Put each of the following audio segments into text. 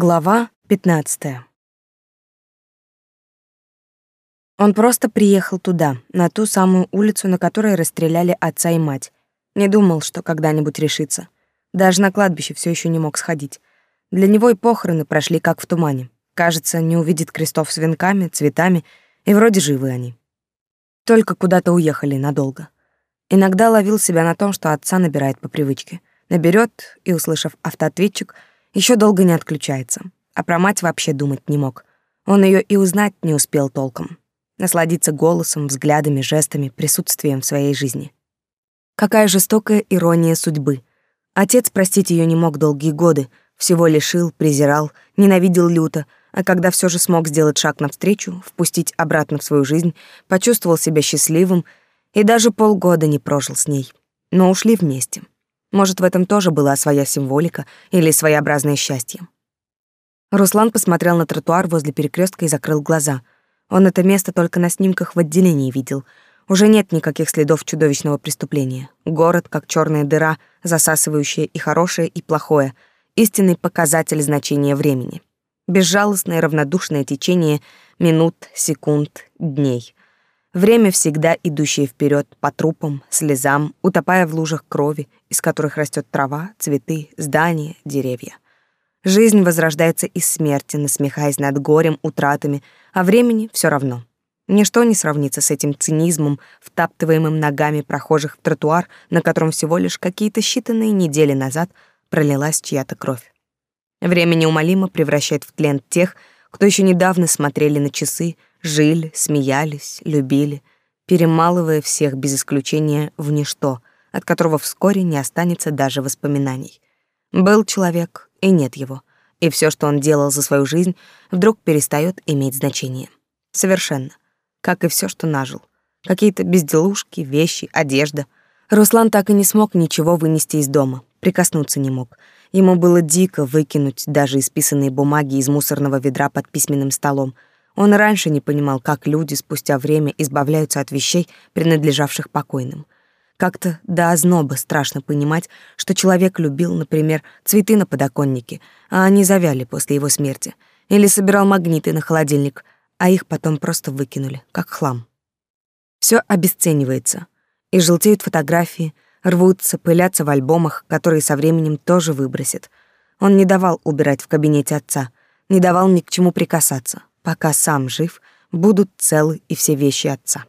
Глава 15. Он просто приехал туда, на ту самую улицу, на которой расстреляли отца и мать. Не думал, что когда-нибудь решится. Даже на кладбище все еще не мог сходить. Для него и похороны прошли как в тумане. Кажется, не увидит крестов с венками, цветами, и вроде живы они. Только куда-то уехали надолго. Иногда ловил себя на том, что отца набирает по привычке. Наберет и, услышав автоответчик, еще долго не отключается. А про мать вообще думать не мог. Он ее и узнать не успел толком. Насладиться голосом, взглядами, жестами, присутствием в своей жизни. Какая жестокая ирония судьбы. Отец простить ее не мог долгие годы, всего лишил, презирал, ненавидел люто, а когда все же смог сделать шаг навстречу, впустить обратно в свою жизнь, почувствовал себя счастливым и даже полгода не прожил с ней. Но ушли вместе. Может, в этом тоже была своя символика или своеобразное счастье. Руслан посмотрел на тротуар возле перекрестка и закрыл глаза. Он это место только на снимках в отделении видел. Уже нет никаких следов чудовищного преступления. Город, как черная дыра, засасывающая и хорошее, и плохое. Истинный показатель значения времени. Безжалостное равнодушное течение минут, секунд, дней. Время всегда идущее вперед по трупам, слезам, утопая в лужах крови, из которых растет трава, цветы, здания, деревья. Жизнь возрождается из смерти, насмехаясь над горем, утратами, а времени все равно. Ничто не сравнится с этим цинизмом, втаптываемым ногами прохожих в тротуар, на котором всего лишь какие-то считанные недели назад пролилась чья-то кровь. Время неумолимо превращает в тлен тех, кто еще недавно смотрели на часы, жили, смеялись, любили, перемалывая всех без исключения в ничто, от которого вскоре не останется даже воспоминаний. Был человек, и нет его, и все, что он делал за свою жизнь, вдруг перестает иметь значение. Совершенно. Как и все, что нажил. Какие-то безделушки, вещи, одежда. Руслан так и не смог ничего вынести из дома, прикоснуться не мог. Ему было дико выкинуть даже исписанные бумаги из мусорного ведра под письменным столом — он раньше не понимал, как люди спустя время избавляются от вещей, принадлежавших покойным. Как-то до озноба страшно понимать, что человек любил, например, цветы на подоконнике, а они завяли после его смерти, или собирал магниты на холодильник, а их потом просто выкинули, как хлам. Все обесценивается, и желтеют фотографии, рвутся, пылятся в альбомах, которые со временем тоже выбросят. Он не давал убирать в кабинете отца, не давал ни к чему прикасаться пока сам жив, будут целы и все вещи отца.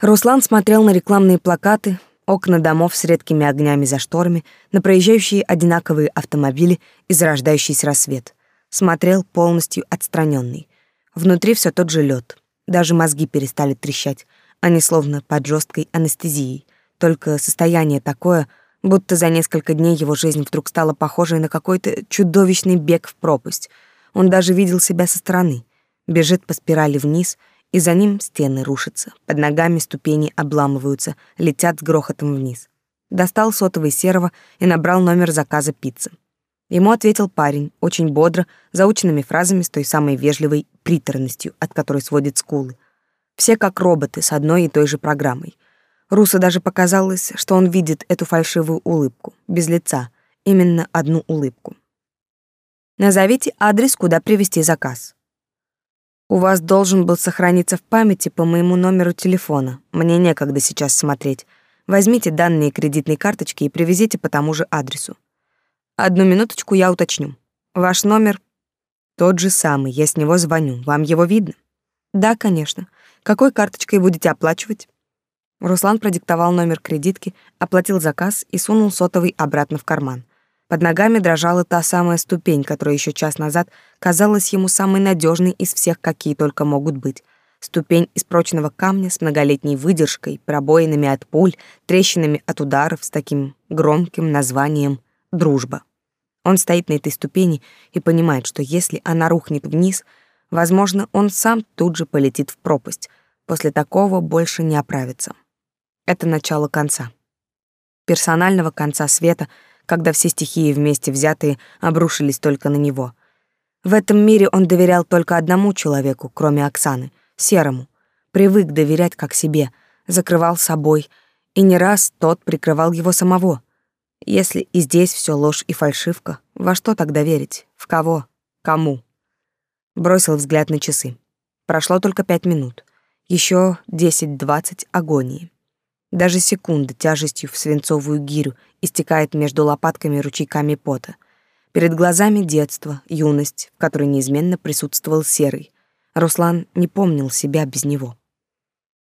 Руслан смотрел на рекламные плакаты, окна домов с редкими огнями за шторами, на проезжающие одинаковые автомобили и зарождающийся рассвет. Смотрел полностью отстраненный. Внутри все тот же лед. Даже мозги перестали трещать, они словно под жесткой анестезией. Только состояние такое, будто за несколько дней его жизнь вдруг стала похожей на какой-то чудовищный бег в пропасть — он даже видел себя со стороны. Бежит по спирали вниз, и за ним стены рушатся, под ногами ступени обламываются, летят с грохотом вниз. Достал сотовый серого и набрал номер заказа пиццы. Ему ответил парень, очень бодро, заученными фразами с той самой вежливой приторностью, от которой сводит скулы. Все как роботы с одной и той же программой. Русу даже показалось, что он видит эту фальшивую улыбку, без лица, именно одну улыбку. Назовите адрес, куда привезти заказ. У вас должен был сохраниться в памяти по моему номеру телефона. Мне некогда сейчас смотреть. Возьмите данные кредитной карточки и привезите по тому же адресу. Одну минуточку я уточню. Ваш номер тот же самый, я с него звоню. Вам его видно? Да, конечно. Какой карточкой будете оплачивать? Руслан продиктовал номер кредитки, оплатил заказ и сунул сотовый обратно в карман. Под ногами дрожала та самая ступень, которая еще час назад казалась ему самой надежной из всех, какие только могут быть. Ступень из прочного камня с многолетней выдержкой, пробоинами от пуль, трещинами от ударов с таким громким названием «дружба». Он стоит на этой ступени и понимает, что если она рухнет вниз, возможно, он сам тут же полетит в пропасть. После такого больше не оправится. Это начало конца. Персонального конца света — когда все стихии вместе взятые обрушились только на него. В этом мире он доверял только одному человеку, кроме Оксаны, Серому. Привык доверять как себе, закрывал собой, и не раз тот прикрывал его самого. Если и здесь все ложь и фальшивка, во что тогда верить? В кого? Кому? Бросил взгляд на часы. Прошло только пять минут. Еще десять-двадцать агонии. Даже секунда тяжестью в свинцовую гирю истекает между лопатками ручейками пота. Перед глазами детство, юность, в которой неизменно присутствовал серый. Руслан не помнил себя без него.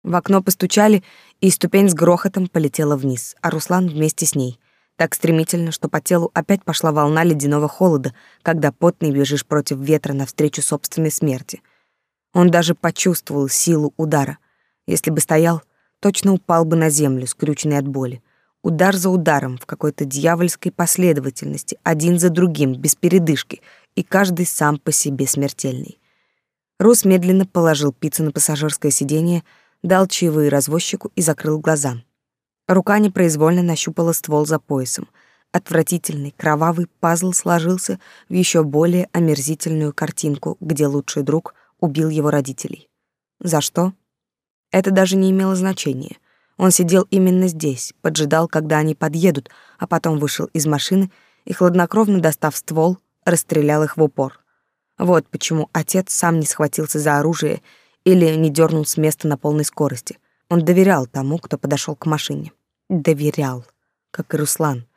В окно постучали, и ступень с грохотом полетела вниз, а Руслан вместе с ней. Так стремительно, что по телу опять пошла волна ледяного холода, когда потный бежишь против ветра навстречу собственной смерти. Он даже почувствовал силу удара. Если бы стоял, точно упал бы на землю, скрюченный от боли. Удар за ударом в какой-то дьявольской последовательности, один за другим, без передышки, и каждый сам по себе смертельный. Рус медленно положил пиццу на пассажирское сиденье, дал чаевые развозчику и закрыл глаза. Рука непроизвольно нащупала ствол за поясом. Отвратительный кровавый пазл сложился в еще более омерзительную картинку, где лучший друг убил его родителей. За что? Это даже не имело значения. Он сидел именно здесь, поджидал, когда они подъедут, а потом вышел из машины и, хладнокровно достав ствол, расстрелял их в упор. Вот почему отец сам не схватился за оружие или не дернул с места на полной скорости. Он доверял тому, кто подошел к машине. Доверял, как и Руслан.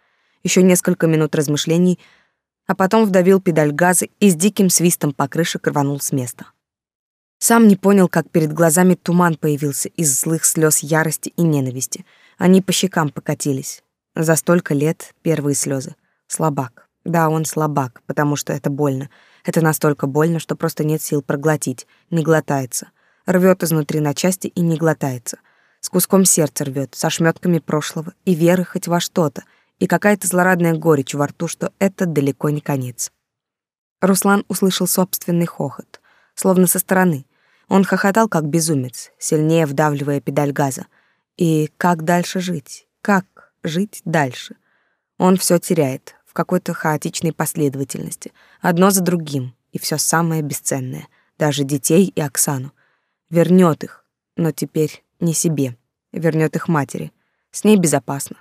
Еще несколько минут размышлений, а потом вдавил педаль газа и с диким свистом по крыше рванул с места. Сам не понял, как перед глазами туман появился из злых слез ярости и ненависти. Они по щекам покатились. За столько лет первые слезы. Слабак. Да, он слабак, потому что это больно. Это настолько больно, что просто нет сил проглотить. Не глотается. Рвет изнутри на части и не глотается. С куском сердца рвет, со шметками прошлого и веры хоть во что-то, и какая-то злорадная горечь во рту, что это далеко не конец. Руслан услышал собственный хохот, словно со стороны, он хохотал, как безумец, сильнее вдавливая педаль газа. И как дальше жить? Как жить дальше? Он все теряет в какой-то хаотичной последовательности, одно за другим, и все самое бесценное, даже детей и Оксану. Вернет их, но теперь не себе, вернет их матери. С ней безопасно.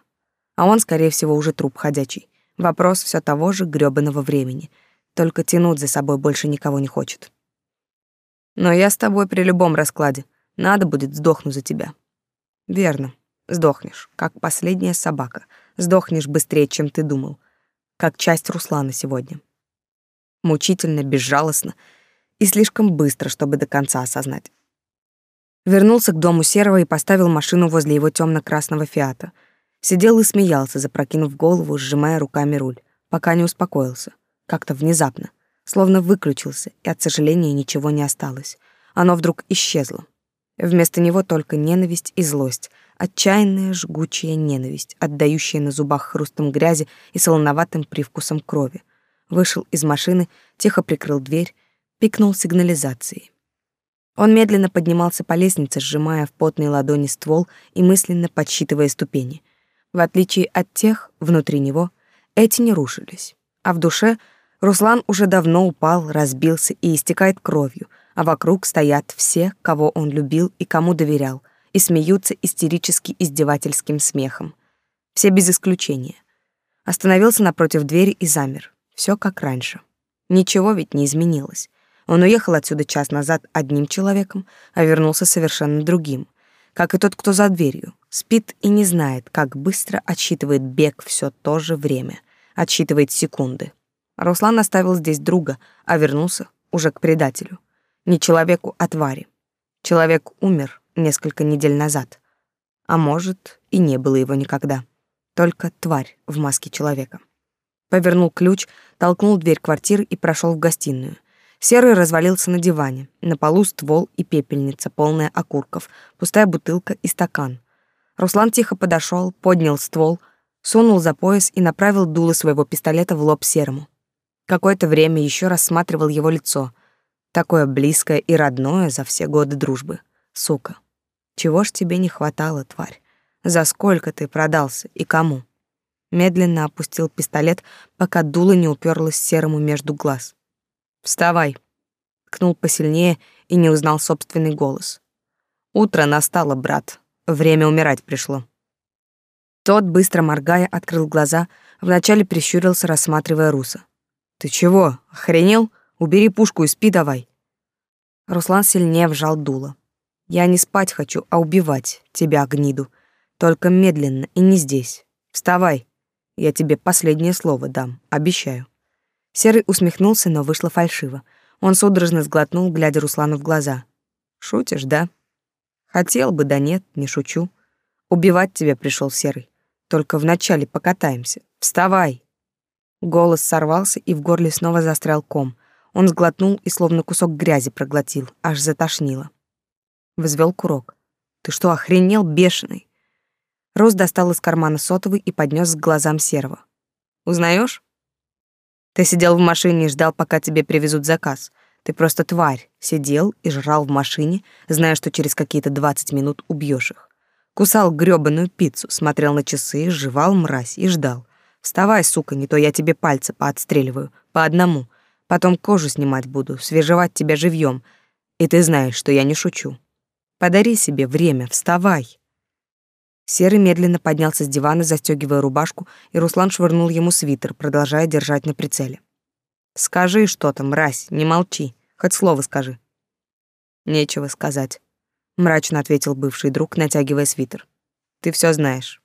А он, скорее всего, уже труп ходячий. Вопрос все того же грёбаного времени. Только тянуть за собой больше никого не хочет. Но я с тобой при любом раскладе. Надо будет, сдохну за тебя. Верно. Сдохнешь, как последняя собака. Сдохнешь быстрее, чем ты думал. Как часть Руслана сегодня. Мучительно, безжалостно и слишком быстро, чтобы до конца осознать. Вернулся к дому Серого и поставил машину возле его темно красного фиата. Сидел и смеялся, запрокинув голову, сжимая руками руль, пока не успокоился. Как-то внезапно словно выключился, и от сожаления ничего не осталось. Оно вдруг исчезло. Вместо него только ненависть и злость, отчаянная жгучая ненависть, отдающая на зубах хрустом грязи и солоноватым привкусом крови. Вышел из машины, тихо прикрыл дверь, пикнул сигнализацией. Он медленно поднимался по лестнице, сжимая в потной ладони ствол и мысленно подсчитывая ступени. В отличие от тех, внутри него, эти не рушились, а в душе — Руслан уже давно упал, разбился и истекает кровью, а вокруг стоят все, кого он любил и кому доверял, и смеются истерически издевательским смехом. Все без исключения. Остановился напротив двери и замер. Все как раньше. Ничего ведь не изменилось. Он уехал отсюда час назад одним человеком, а вернулся совершенно другим. Как и тот, кто за дверью. Спит и не знает, как быстро отсчитывает бег все то же время. Отсчитывает секунды. Руслан оставил здесь друга, а вернулся уже к предателю. Не человеку, а твари. Человек умер несколько недель назад. А может, и не было его никогда. Только тварь в маске человека. Повернул ключ, толкнул дверь квартиры и прошел в гостиную. Серый развалился на диване. На полу ствол и пепельница, полная окурков, пустая бутылка и стакан. Руслан тихо подошел, поднял ствол, сунул за пояс и направил дуло своего пистолета в лоб Серому. Какое-то время еще рассматривал его лицо. Такое близкое и родное за все годы дружбы. Сука. Чего ж тебе не хватало, тварь? За сколько ты продался и кому? Медленно опустил пистолет, пока дуло не уперлось серому между глаз. «Вставай!» Ткнул посильнее и не узнал собственный голос. «Утро настало, брат. Время умирать пришло». Тот, быстро моргая, открыл глаза, вначале прищурился, рассматривая Руса. Ты чего, охренел? Убери пушку и спи давай. Руслан сильнее вжал дуло. Я не спать хочу, а убивать тебя, гниду. Только медленно и не здесь. Вставай. Я тебе последнее слово дам, обещаю. Серый усмехнулся, но вышло фальшиво. Он судорожно сглотнул, глядя Руслану в глаза. Шутишь, да? Хотел бы, да нет, не шучу. Убивать тебя пришел Серый. Только вначале покатаемся. Вставай. Голос сорвался, и в горле снова застрял ком. Он сглотнул и словно кусок грязи проглотил, аж затошнило. Взвел курок. Ты что, охренел, бешеный? Рос достал из кармана сотовый и поднес к глазам Серого. Узнаешь? Ты сидел в машине и ждал, пока тебе привезут заказ. Ты просто тварь, сидел и жрал в машине, зная, что через какие-то двадцать минут убьешь их. Кусал грёбаную пиццу, смотрел на часы, жевал мразь и ждал. Вставай, сука, не то я тебе пальцы поотстреливаю, по одному. Потом кожу снимать буду, свежевать тебя живьем. И ты знаешь, что я не шучу. Подари себе время, вставай. Серый медленно поднялся с дивана, застегивая рубашку, и Руслан швырнул ему свитер, продолжая держать на прицеле. «Скажи что-то, мразь, не молчи, хоть слово скажи». «Нечего сказать», — мрачно ответил бывший друг, натягивая свитер. «Ты все знаешь.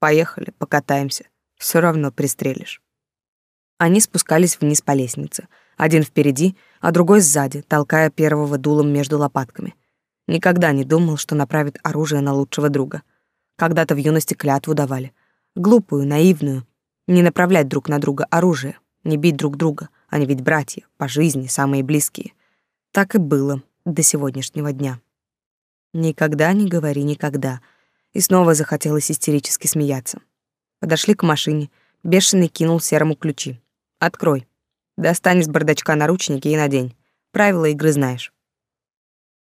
Поехали, покатаемся. Все равно пристрелишь». Они спускались вниз по лестнице, один впереди, а другой сзади, толкая первого дулом между лопатками. Никогда не думал, что направит оружие на лучшего друга. Когда-то в юности клятву давали. Глупую, наивную. Не направлять друг на друга оружие, не бить друг друга. Они ведь братья, по жизни, самые близкие. Так и было до сегодняшнего дня. Никогда не говори никогда. И снова захотелось истерически смеяться. Подошли к машине. Бешеный кинул серому ключи. «Открой. Достань из бардачка наручники и надень. Правила игры знаешь».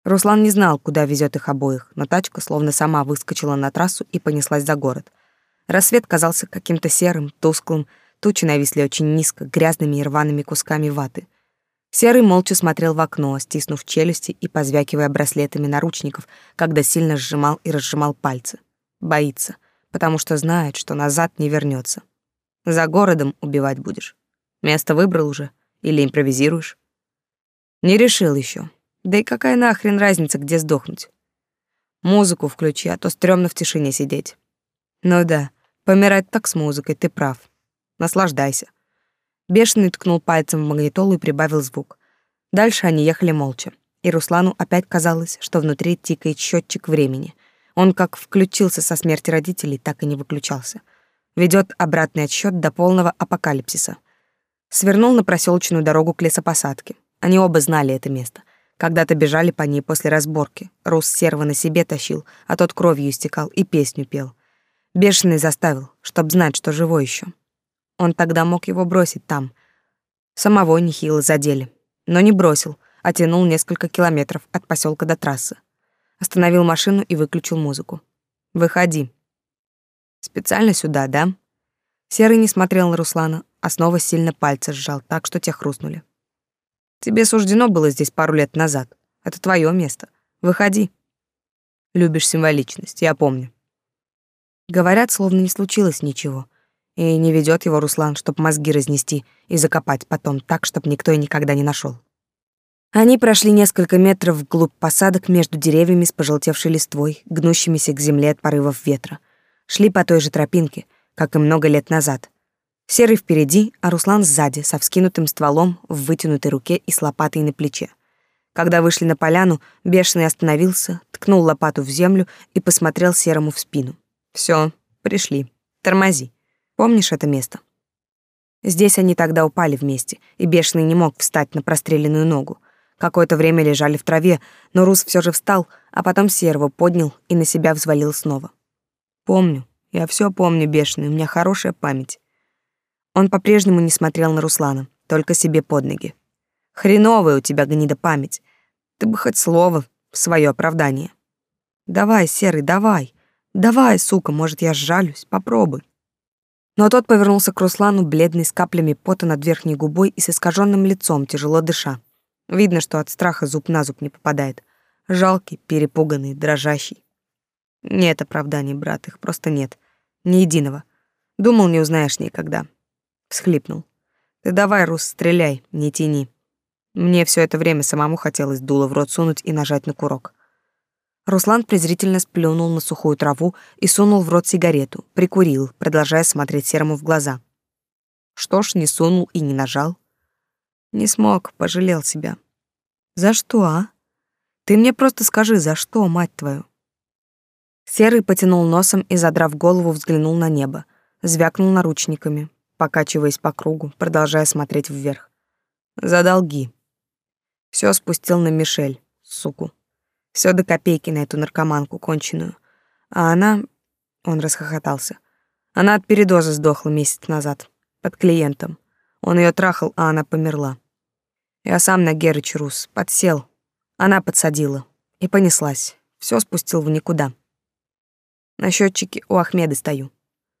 Руслан не знал, куда везет их обоих, но тачка словно сама выскочила на трассу и понеслась за город. Рассвет казался каким-то серым, тусклым, тучи нависли очень низко, грязными и рваными кусками ваты. Серый молча смотрел в окно, стиснув челюсти и позвякивая браслетами наручников, когда сильно сжимал и разжимал пальцы. Боится, потому что знает, что назад не вернется. За городом убивать будешь. Место выбрал уже или импровизируешь? Не решил еще. Да и какая нахрен разница, где сдохнуть? Музыку включи, а то стрёмно в тишине сидеть. Ну да, помирать так с музыкой, ты прав. Наслаждайся. Бешеный ткнул пальцем в магнитолу и прибавил звук. Дальше они ехали молча, и Руслану опять казалось, что внутри тикает счетчик времени. Он как включился со смерти родителей, так и не выключался. Ведет обратный отсчет до полного апокалипсиса. Свернул на проселочную дорогу к лесопосадке. Они оба знали это место — когда-то бежали по ней после разборки. Рус серва на себе тащил, а тот кровью истекал и песню пел. Бешеный заставил, чтоб знать, что живой еще. Он тогда мог его бросить там. Самого нехило задели. Но не бросил, а тянул несколько километров от поселка до трассы. Остановил машину и выключил музыку. «Выходи». «Специально сюда, да?» Серый не смотрел на Руслана, а снова сильно пальцы сжал так, что те хрустнули. Тебе суждено было здесь пару лет назад. Это твое место. Выходи. Любишь символичность, я помню. Говорят, словно не случилось ничего. И не ведет его Руслан, чтоб мозги разнести и закопать потом так, чтоб никто и никогда не нашел. Они прошли несколько метров вглубь посадок между деревьями с пожелтевшей листвой, гнущимися к земле от порывов ветра. Шли по той же тропинке, как и много лет назад. Серый впереди, а Руслан сзади, со вскинутым стволом в вытянутой руке и с лопатой на плече. Когда вышли на поляну, Бешеный остановился, ткнул лопату в землю и посмотрел Серому в спину. Все, пришли. Тормози. Помнишь это место?» Здесь они тогда упали вместе, и Бешеный не мог встать на простреленную ногу. Какое-то время лежали в траве, но Рус все же встал, а потом Серого поднял и на себя взвалил снова. «Помню. Я все помню, Бешеный, у меня хорошая память. Он по-прежнему не смотрел на Руслана, только себе под ноги. Хреновая у тебя гнида память. Ты бы хоть слово в свое оправдание. Давай, серый, давай. Давай, сука, может, я сжалюсь, попробуй. Но тот повернулся к Руслану, бледный, с каплями пота над верхней губой и с искаженным лицом, тяжело дыша. Видно, что от страха зуб на зуб не попадает. Жалкий, перепуганный, дрожащий. Нет оправданий, брат, их просто нет. Ни единого. Думал, не узнаешь никогда всхлипнул. Ты давай, Рус, стреляй, не тяни. Мне все это время самому хотелось дуло в рот сунуть и нажать на курок. Руслан презрительно сплюнул на сухую траву и сунул в рот сигарету, прикурил, продолжая смотреть Серому в глаза. Что ж, не сунул и не нажал. Не смог, пожалел себя. За что, а? Ты мне просто скажи, за что, мать твою? Серый потянул носом и, задрав голову, взглянул на небо, звякнул наручниками, покачиваясь по кругу, продолжая смотреть вверх. За долги. Все спустил на Мишель, суку. Все до копейки на эту наркоманку конченую. А она... Он расхохотался. Она от передоза сдохла месяц назад. Под клиентом. Он ее трахал, а она померла. Я сам на Герыч Рус. Подсел. Она подсадила. И понеслась. Все спустил в никуда. На счетчике у Ахмеда стою.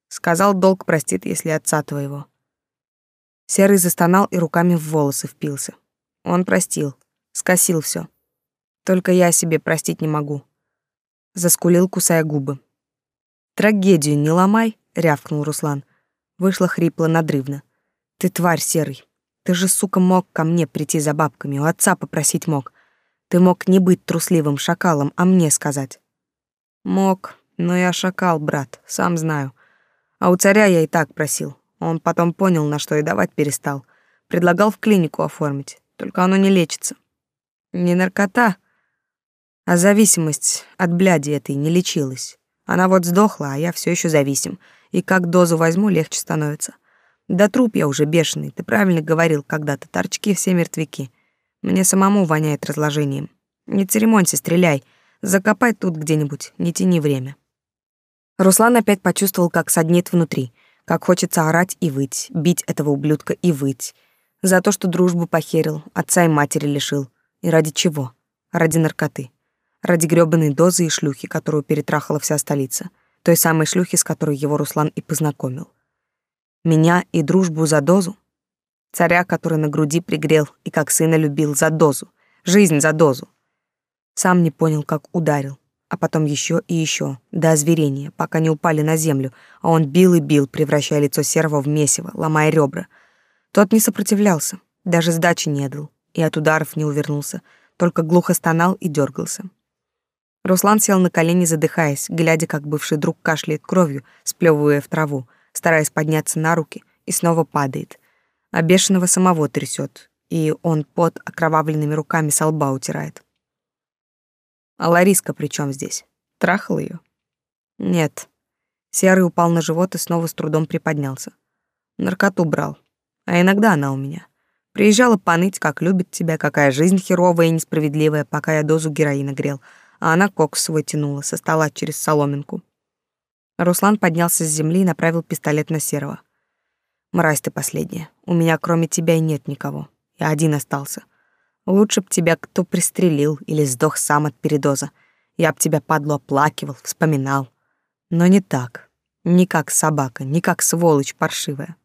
Сказал, долг простит, если отца твоего. Серый застонал и руками в волосы впился. Он простил. Скосил все. Только я себе простить не могу. Заскулил, кусая губы. Трагедию не ломай, рявкнул Руслан. Вышло хрипло надрывно. Ты тварь серый. Ты же, сука, мог ко мне прийти за бабками, у отца попросить мог. Ты мог не быть трусливым шакалом, а мне сказать. Мог, но я шакал, брат, сам знаю. А у царя я и так просил. Он потом понял, на что и давать перестал. Предлагал в клинику оформить, только оно не лечится. Не наркота, а зависимость от бляди этой не лечилась. Она вот сдохла, а я все еще зависим. И как дозу возьму, легче становится. Да труп я уже бешеный, ты правильно говорил когда-то, торчки все мертвяки. Мне самому воняет разложением. Не церемонься, стреляй. Закопай тут где-нибудь, не тяни время. Руслан опять почувствовал, как саднит внутри, как хочется орать и выть, бить этого ублюдка и выть. За то, что дружбу похерил, отца и матери лишил. И ради чего? Ради наркоты ради грёбаной дозы и шлюхи, которую перетрахала вся столица, той самой шлюхи, с которой его Руслан и познакомил. Меня и дружбу за дозу? Царя, который на груди пригрел и как сына любил за дозу, жизнь за дозу. Сам не понял, как ударил, а потом еще и еще, до озверения, пока не упали на землю, а он бил и бил, превращая лицо серого в месиво, ломая ребра. Тот не сопротивлялся, даже сдачи не дал, и от ударов не увернулся, только глухо стонал и дергался. Руслан сел на колени, задыхаясь, глядя, как бывший друг кашляет кровью, сплевывая в траву, стараясь подняться на руки, и снова падает. А бешеного самого трясет, и он под окровавленными руками со лба утирает. А Лариска при чем здесь? Трахал ее? Нет. Серый упал на живот и снова с трудом приподнялся. Наркоту брал. А иногда она у меня. Приезжала поныть, как любит тебя, какая жизнь херовая и несправедливая, пока я дозу героина грел — а она кокс свой тянула со стола через соломинку. Руслан поднялся с земли и направил пистолет на Серого. «Мразь ты последняя. У меня кроме тебя и нет никого. Я один остался. Лучше б тебя кто пристрелил или сдох сам от передоза. Я б тебя, падлу, оплакивал, вспоминал. Но не так. Не как собака, не как сволочь паршивая.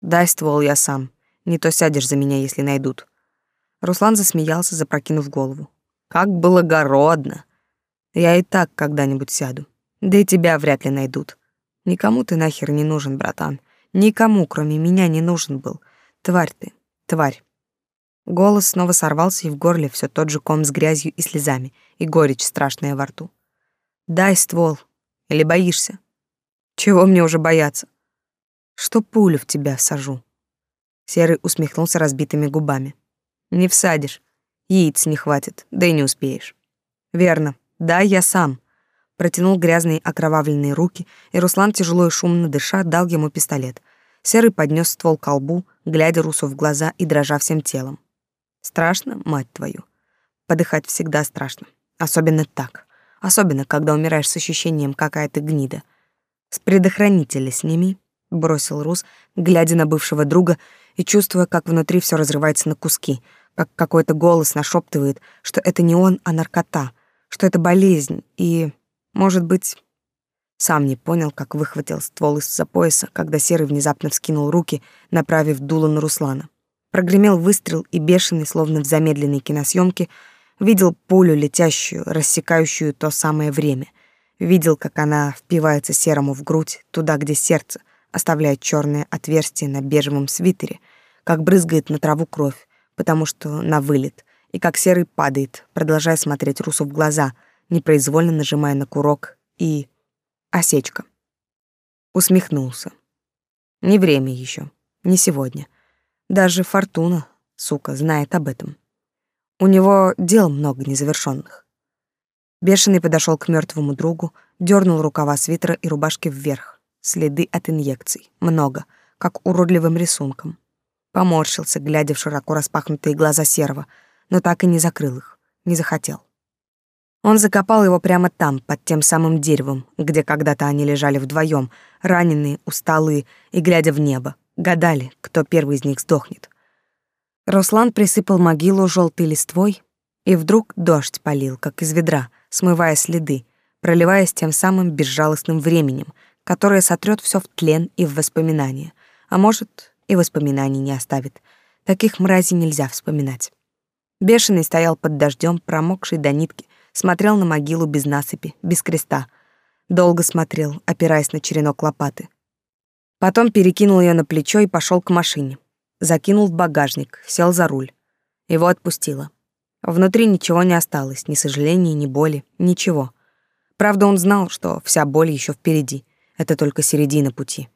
Дай ствол я сам. Не то сядешь за меня, если найдут». Руслан засмеялся, запрокинув голову. Как благородно. Я и так когда-нибудь сяду. Да и тебя вряд ли найдут. Никому ты нахер не нужен, братан. Никому, кроме меня, не нужен был. Тварь ты, тварь. Голос снова сорвался, и в горле все тот же ком с грязью и слезами, и горечь страшная во рту. Дай ствол. Или боишься? Чего мне уже бояться? Что пулю в тебя сажу. Серый усмехнулся разбитыми губами. Не всадишь. Яиц не хватит, да и не успеешь. Верно. Да, я сам. Протянул грязные окровавленные руки, и Руслан, тяжело и шумно дыша, дал ему пистолет. Серый поднес ствол к колбу, глядя Русу в глаза и дрожа всем телом. Страшно, мать твою. Подыхать всегда страшно. Особенно так. Особенно, когда умираешь с ощущением, какая ты гнида. С предохранителя сними, бросил Рус, глядя на бывшего друга и чувствуя, как внутри все разрывается на куски — как какой-то голос нашептывает, что это не он, а наркота, что это болезнь, и, может быть, сам не понял, как выхватил ствол из-за пояса, когда Серый внезапно вскинул руки, направив дуло на Руслана. Прогремел выстрел, и бешеный, словно в замедленной киносъемке, видел пулю, летящую, рассекающую то самое время. Видел, как она впивается Серому в грудь, туда, где сердце, оставляя черное отверстие на бежевом свитере, как брызгает на траву кровь, потому что на вылет, и как серый падает, продолжая смотреть Русу в глаза, непроизвольно нажимая на курок, и... Осечка. Усмехнулся. Не время еще, не сегодня. Даже Фортуна, сука, знает об этом. У него дел много незавершенных. Бешеный подошел к мертвому другу, дернул рукава свитера и рубашки вверх. Следы от инъекций. Много, как уродливым рисунком. Поморщился, глядя в широко распахнутые глаза серого, но так и не закрыл их, не захотел. Он закопал его прямо там, под тем самым деревом, где когда-то они лежали вдвоем, раненые, усталые и глядя в небо, гадали, кто первый из них сдохнет. Руслан присыпал могилу желтой листвой, и вдруг дождь полил, как из ведра, смывая следы, проливаясь тем самым безжалостным временем, которое сотрет все в тлен и в воспоминания, а может, и воспоминаний не оставит. Таких мразей нельзя вспоминать. Бешеный стоял под дождем, промокший до нитки, смотрел на могилу без насыпи, без креста. Долго смотрел, опираясь на черенок лопаты. Потом перекинул ее на плечо и пошел к машине. Закинул в багажник, сел за руль. Его отпустило. Внутри ничего не осталось, ни сожаления, ни боли, ничего. Правда, он знал, что вся боль еще впереди. Это только середина пути.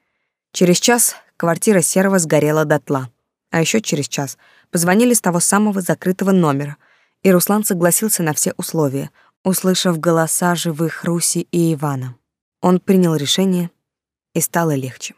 Через час квартира Серого сгорела дотла. А еще через час позвонили с того самого закрытого номера, и Руслан согласился на все условия, услышав голоса живых Руси и Ивана. Он принял решение, и стало легче.